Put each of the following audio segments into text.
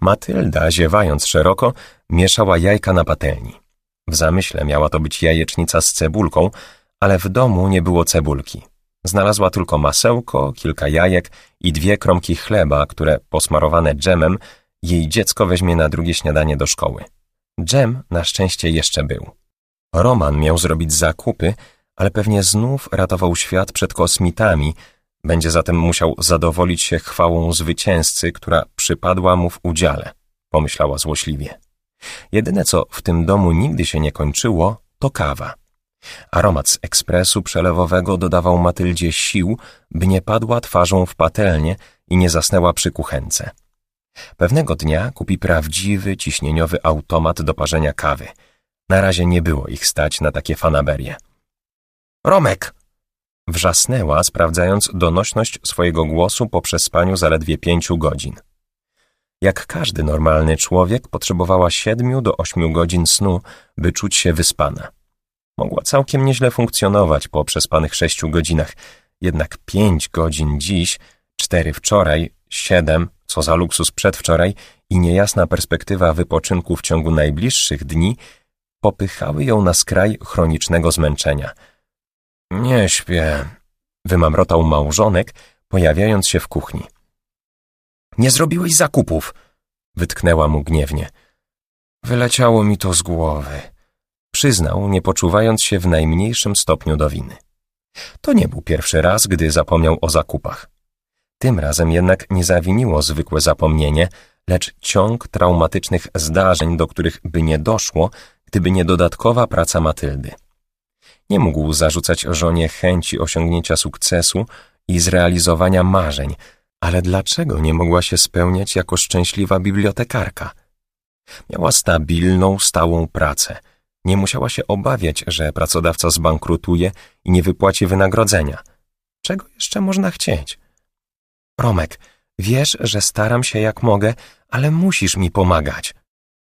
Matylda, ziewając szeroko, mieszała jajka na patelni. W zamyśle miała to być jajecznica z cebulką, ale w domu nie było cebulki. Znalazła tylko masełko, kilka jajek i dwie kromki chleba, które posmarowane dżemem jej dziecko weźmie na drugie śniadanie do szkoły. Dżem na szczęście jeszcze był. Roman miał zrobić zakupy, ale pewnie znów ratował świat przed kosmitami, będzie zatem musiał zadowolić się chwałą zwycięzcy, która przypadła mu w udziale, pomyślała złośliwie. Jedyne, co w tym domu nigdy się nie kończyło, to kawa. Aromat z ekspresu przelewowego dodawał Matyldzie sił, by nie padła twarzą w patelnię i nie zasnęła przy kuchence. Pewnego dnia kupi prawdziwy, ciśnieniowy automat do parzenia kawy. Na razie nie było ich stać na takie fanaberie. Romek! Wrzasnęła, sprawdzając donośność swojego głosu po przespaniu zaledwie pięciu godzin. Jak każdy normalny człowiek, potrzebowała siedmiu do ośmiu godzin snu, by czuć się wyspana. Mogła całkiem nieźle funkcjonować po przespanych sześciu godzinach, jednak pięć godzin dziś, cztery wczoraj, siedem, co za luksus przedwczoraj i niejasna perspektywa wypoczynku w ciągu najbliższych dni popychały ją na skraj chronicznego zmęczenia. Nie śpię, wymamrotał małżonek, pojawiając się w kuchni. Nie zrobiłeś zakupów, wytknęła mu gniewnie. Wyleciało mi to z głowy przyznał, nie poczuwając się w najmniejszym stopniu do winy. To nie był pierwszy raz, gdy zapomniał o zakupach. Tym razem jednak nie zawiniło zwykłe zapomnienie, lecz ciąg traumatycznych zdarzeń, do których by nie doszło, gdyby nie dodatkowa praca Matyldy. Nie mógł zarzucać żonie chęci osiągnięcia sukcesu i zrealizowania marzeń, ale dlaczego nie mogła się spełniać jako szczęśliwa bibliotekarka? Miała stabilną, stałą pracę – nie musiała się obawiać, że pracodawca zbankrutuje i nie wypłaci wynagrodzenia. Czego jeszcze można chcieć? Romek, wiesz, że staram się jak mogę, ale musisz mi pomagać.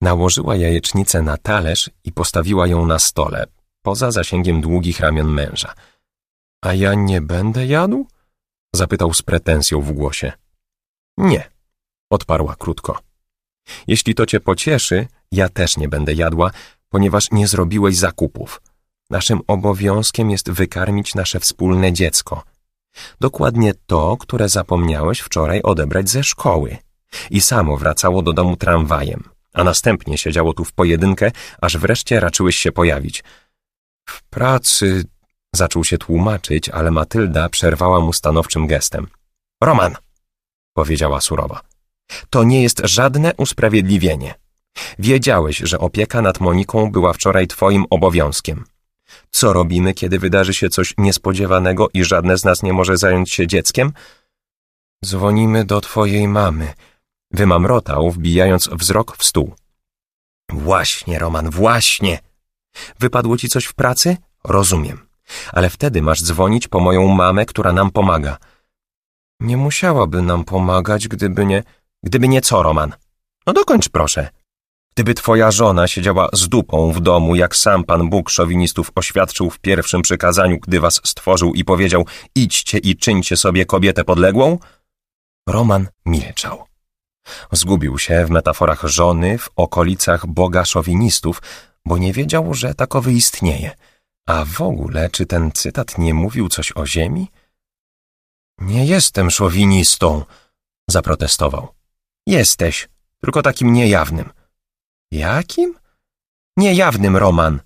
Nałożyła jajecznicę na talerz i postawiła ją na stole, poza zasięgiem długich ramion męża. A ja nie będę jadł? Zapytał z pretensją w głosie. Nie, odparła krótko. Jeśli to cię pocieszy, ja też nie będę jadła, ponieważ nie zrobiłeś zakupów. Naszym obowiązkiem jest wykarmić nasze wspólne dziecko. Dokładnie to, które zapomniałeś wczoraj odebrać ze szkoły. I samo wracało do domu tramwajem, a następnie siedziało tu w pojedynkę, aż wreszcie raczyłeś się pojawić. W pracy... Zaczął się tłumaczyć, ale Matylda przerwała mu stanowczym gestem. Roman! powiedziała surowo. To nie jest żadne usprawiedliwienie. Wiedziałeś, że opieka nad Moniką była wczoraj twoim obowiązkiem. Co robimy, kiedy wydarzy się coś niespodziewanego i żadne z nas nie może zająć się dzieckiem? Dzwonimy do twojej mamy. Wymamrotał, wbijając wzrok w stół. Właśnie, Roman, właśnie. Wypadło ci coś w pracy? Rozumiem. Ale wtedy masz dzwonić po moją mamę, która nam pomaga. Nie musiałaby nam pomagać, gdyby nie... Gdyby nie co, Roman? No dokończ proszę. Gdyby twoja żona siedziała z dupą w domu, jak sam Pan Bóg szowinistów oświadczył w pierwszym przykazaniu, gdy was stworzył i powiedział idźcie i czyńcie sobie kobietę podległą? Roman milczał. Zgubił się w metaforach żony w okolicach Boga szowinistów, bo nie wiedział, że takowy istnieje. A w ogóle, czy ten cytat nie mówił coś o ziemi? Nie jestem szowinistą, zaprotestował. Jesteś, tylko takim niejawnym. Jakim? Niejawnym, Roman.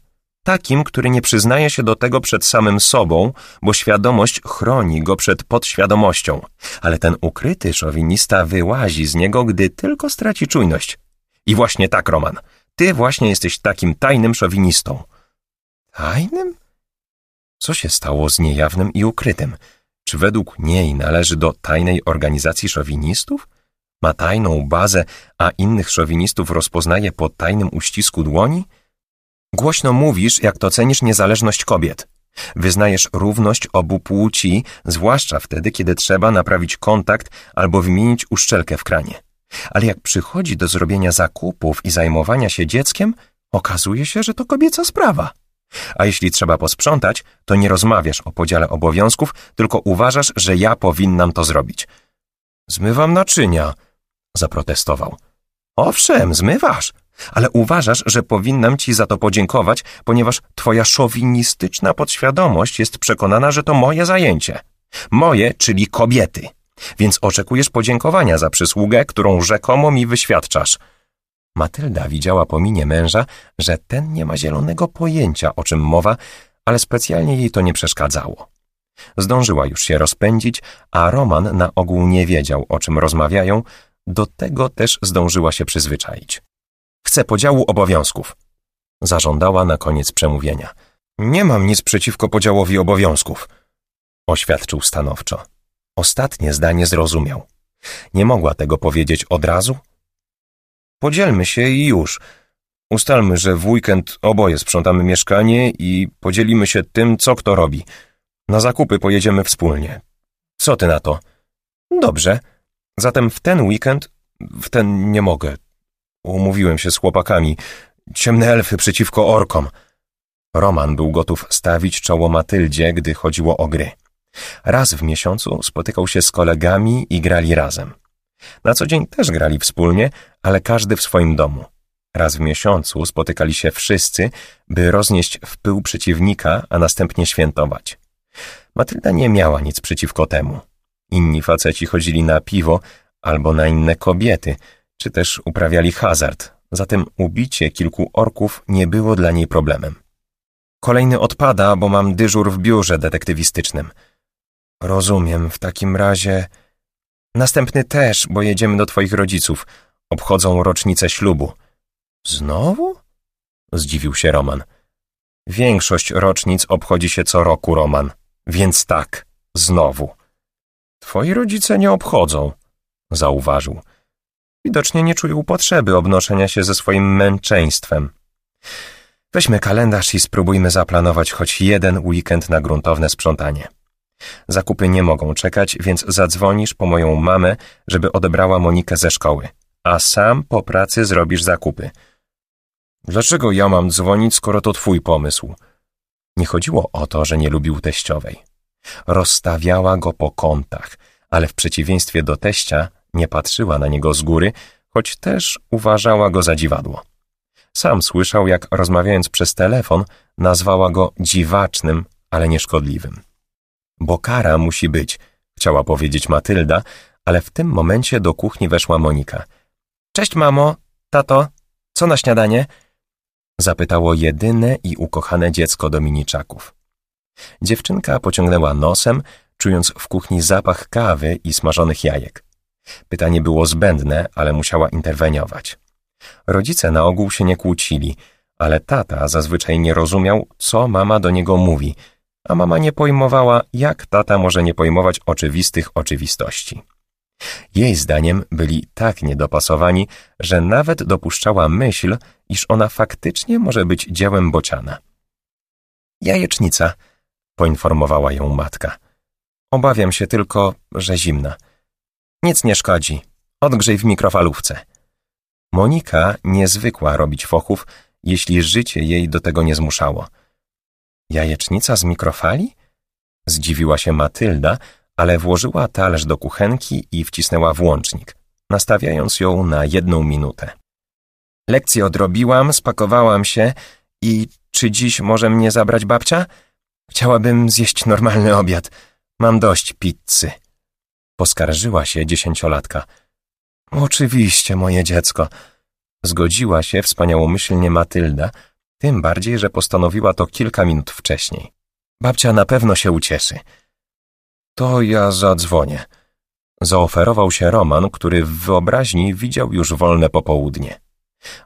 Takim, który nie przyznaje się do tego przed samym sobą, bo świadomość chroni go przed podświadomością. Ale ten ukryty szowinista wyłazi z niego, gdy tylko straci czujność. I właśnie tak, Roman. Ty właśnie jesteś takim tajnym szowinistą. Tajnym? Co się stało z niejawnym i ukrytym? Czy według niej należy do tajnej organizacji szowinistów? Ma tajną bazę, a innych szowinistów rozpoznaje po tajnym uścisku dłoni? Głośno mówisz, jak to cenisz niezależność kobiet. Wyznajesz równość obu płci, zwłaszcza wtedy, kiedy trzeba naprawić kontakt albo wymienić uszczelkę w kranie. Ale jak przychodzi do zrobienia zakupów i zajmowania się dzieckiem, okazuje się, że to kobieca sprawa. A jeśli trzeba posprzątać, to nie rozmawiasz o podziale obowiązków, tylko uważasz, że ja powinnam to zrobić. Zmywam naczynia, zaprotestował. Owszem, zmywasz, ale uważasz, że powinnam ci za to podziękować, ponieważ twoja szowinistyczna podświadomość jest przekonana, że to moje zajęcie. Moje, czyli kobiety. Więc oczekujesz podziękowania za przysługę, którą rzekomo mi wyświadczasz. Matylda widziała po minie męża, że ten nie ma zielonego pojęcia, o czym mowa, ale specjalnie jej to nie przeszkadzało. Zdążyła już się rozpędzić, a Roman na ogół nie wiedział, o czym rozmawiają, do tego też zdążyła się przyzwyczaić. Chcę podziału obowiązków. Zażądała na koniec przemówienia. Nie mam nic przeciwko podziałowi obowiązków, oświadczył stanowczo. Ostatnie zdanie zrozumiał. Nie mogła tego powiedzieć od razu? Podzielmy się i już. Ustalmy, że w weekend oboje sprzątamy mieszkanie i podzielimy się tym, co kto robi. Na zakupy pojedziemy wspólnie. Co ty na to? Dobrze. Zatem w ten weekend, w ten nie mogę. Umówiłem się z chłopakami. Ciemne elfy przeciwko orkom. Roman był gotów stawić czoło Matyldzie, gdy chodziło o gry. Raz w miesiącu spotykał się z kolegami i grali razem. Na co dzień też grali wspólnie, ale każdy w swoim domu. Raz w miesiącu spotykali się wszyscy, by roznieść w pył przeciwnika, a następnie świętować. Matylda nie miała nic przeciwko temu. Inni faceci chodzili na piwo albo na inne kobiety, czy też uprawiali hazard, zatem ubicie kilku orków nie było dla niej problemem. Kolejny odpada, bo mam dyżur w biurze detektywistycznym. Rozumiem, w takim razie... Następny też, bo jedziemy do twoich rodziców. Obchodzą rocznicę ślubu. Znowu? Zdziwił się Roman. Większość rocznic obchodzi się co roku, Roman. Więc tak, znowu. Twoi rodzice nie obchodzą, zauważył. Widocznie nie czują potrzeby obnoszenia się ze swoim męczeństwem. Weźmy kalendarz i spróbujmy zaplanować choć jeden weekend na gruntowne sprzątanie. Zakupy nie mogą czekać, więc zadzwonisz po moją mamę, żeby odebrała Monikę ze szkoły, a sam po pracy zrobisz zakupy. Dlaczego ja mam dzwonić, skoro to twój pomysł? Nie chodziło o to, że nie lubił teściowej. Rozstawiała go po kątach, ale w przeciwieństwie do teścia nie patrzyła na niego z góry, choć też uważała go za dziwadło. Sam słyszał, jak rozmawiając przez telefon, nazwała go dziwacznym, ale nieszkodliwym. Bo kara musi być, chciała powiedzieć Matylda, ale w tym momencie do kuchni weszła Monika. Cześć mamo, tato, co na śniadanie? Zapytało jedyne i ukochane dziecko Dominiczaków. Dziewczynka pociągnęła nosem, czując w kuchni zapach kawy i smażonych jajek. Pytanie było zbędne, ale musiała interweniować. Rodzice na ogół się nie kłócili, ale tata zazwyczaj nie rozumiał, co mama do niego mówi, a mama nie pojmowała, jak tata może nie pojmować oczywistych oczywistości. Jej zdaniem byli tak niedopasowani, że nawet dopuszczała myśl, iż ona faktycznie może być dziełem bociana. Jajecznica, poinformowała ją matka. Obawiam się tylko, że zimna. Nic nie szkodzi. Odgrzej w mikrofalówce. Monika nie zwykła robić fochów, jeśli życie jej do tego nie zmuszało. Jajecznica z mikrofali? Zdziwiła się Matylda, ale włożyła talerz do kuchenki i wcisnęła włącznik, nastawiając ją na jedną minutę. Lekcję odrobiłam, spakowałam się i czy dziś może mnie zabrać babcia? Chciałabym zjeść normalny obiad. Mam dość pizzy. Poskarżyła się dziesięciolatka. Oczywiście, moje dziecko. Zgodziła się wspaniałomyślnie Matylda, tym bardziej, że postanowiła to kilka minut wcześniej. Babcia na pewno się ucieszy. To ja zadzwonię. Zaoferował się Roman, który w wyobraźni widział już wolne popołudnie.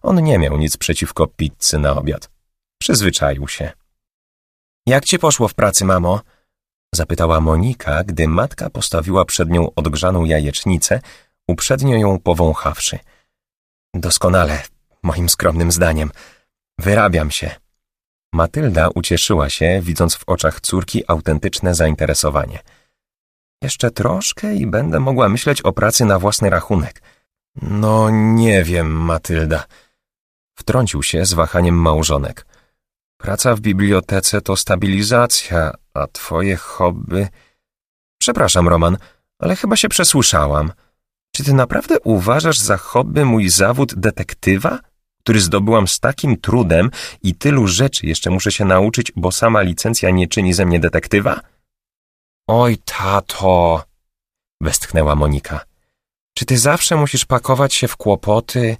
On nie miał nic przeciwko pizzy na obiad. Przyzwyczaił się. Jak ci poszło w pracy, mamo? Zapytała Monika, gdy matka postawiła przed nią odgrzaną jajecznicę, uprzednio ją powąchawszy. Doskonale, moim skromnym zdaniem. Wyrabiam się. Matylda ucieszyła się, widząc w oczach córki autentyczne zainteresowanie. Jeszcze troszkę i będę mogła myśleć o pracy na własny rachunek. No nie wiem, Matylda. Wtrącił się z wahaniem małżonek. Praca w bibliotece to stabilizacja, a twoje hobby... Przepraszam, Roman, ale chyba się przesłyszałam. Czy ty naprawdę uważasz za hobby mój zawód detektywa, który zdobyłam z takim trudem i tylu rzeczy jeszcze muszę się nauczyć, bo sama licencja nie czyni ze mnie detektywa? Oj, tato, westchnęła Monika. Czy ty zawsze musisz pakować się w kłopoty,